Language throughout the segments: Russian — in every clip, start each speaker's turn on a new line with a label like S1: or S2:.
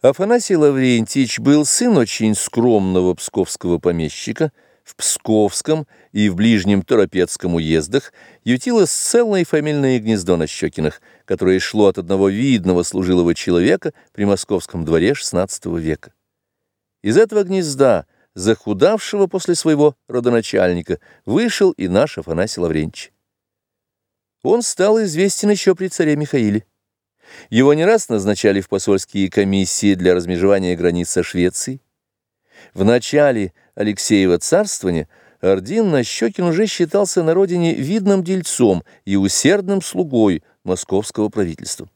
S1: Афанасий Лаврентьевич был сын очень скромного псковского помещика. В Псковском и в ближнем Торопецком уездах ютилось целое фамильное гнездо на Щекинах, которое шло от одного видного служилого человека при московском дворе XVI века. Из этого гнезда, захудавшего после своего родоначальника, вышел и наш Афанасий Лаврентьевич. Он стал известен еще при царе Михаиле. Его не раз назначали в посольские комиссии для размежевания границ со Швецией. В начале Алексеева царствования Ордин Нащекин уже считался на родине видным дельцом и усердным слугой московского правительства.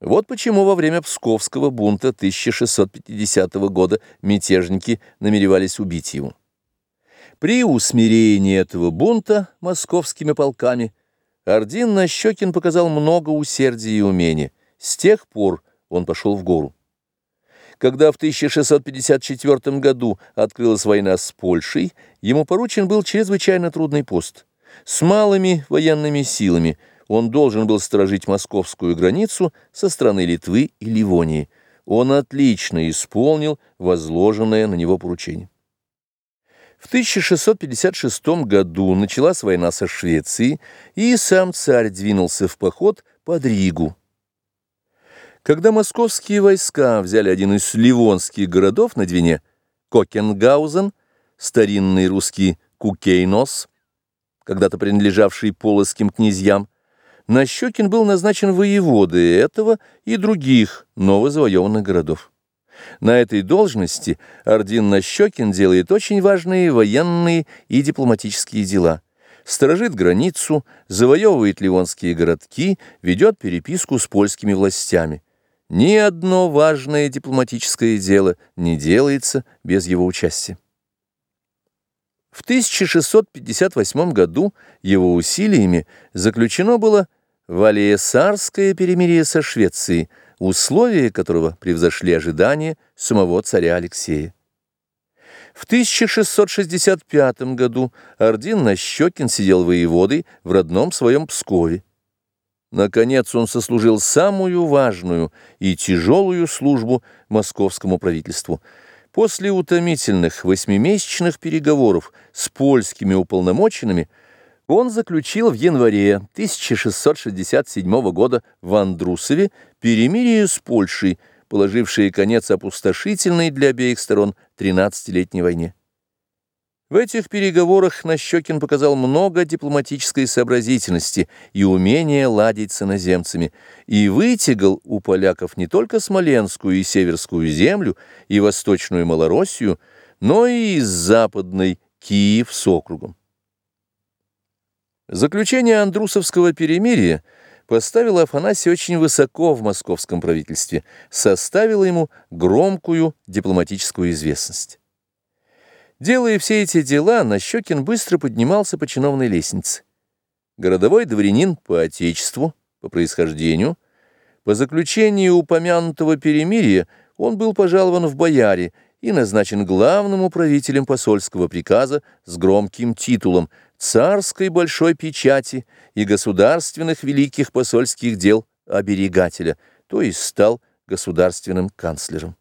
S1: Вот почему во время Псковского бунта 1650 года мятежники намеревались убить его. При усмирении этого бунта московскими полками – Ордин Нащекин показал много усердия и умения. С тех пор он пошел в гору. Когда в 1654 году открылась война с Польшей, ему поручен был чрезвычайно трудный пост. С малыми военными силами он должен был сторожить московскую границу со стороны Литвы и Ливонии. Он отлично исполнил возложенное на него поручение. В 1656 году началась война со Швецией, и сам царь двинулся в поход под Ригу. Когда московские войска взяли один из ливонских городов на Двине, Кокенгаузен, старинный русский Кукейнос, когда-то принадлежавший полоским князьям, Нащекин был назначен воеводой этого и других новозавоеванных городов. На этой должности Ордин Нащекин делает очень важные военные и дипломатические дела. Сторожит границу, завоевывает ливонские городки, ведет переписку с польскими властями. Ни одно важное дипломатическое дело не делается без его участия. В 1658 году его усилиями заключено было Валиесарское перемирие со Швецией – условия которого превзошли ожидания самого царя Алексея. В 1665 году Ордин Нащекин сидел воеводой в родном своем Пскове. Наконец он сослужил самую важную и тяжелую службу московскому правительству. После утомительных восьмимесячных переговоров с польскими уполномоченными он заключил в январе 1667 года в Андрусове перемирие с Польшей, положившее конец опустошительной для обеих сторон 13-летней войне. В этих переговорах Нащекин показал много дипломатической сообразительности и умения ладить с иноземцами, и вытягал у поляков не только Смоленскую и Северскую землю, и Восточную Малороссию, но и Западной Киев с округом. Заключение Андрусовского перемирия поставило Афанасия очень высоко в московском правительстве, составило ему громкую дипломатическую известность. Делая все эти дела, Нащекин быстро поднимался по чиновной лестнице. Городовой дворянин по отечеству, по происхождению, по заключению упомянутого перемирия он был пожалован в бояре и назначен главным управителем посольского приказа с громким титулом царской большой печати и государственных великих посольских дел оберегателя, то есть стал государственным канцлером.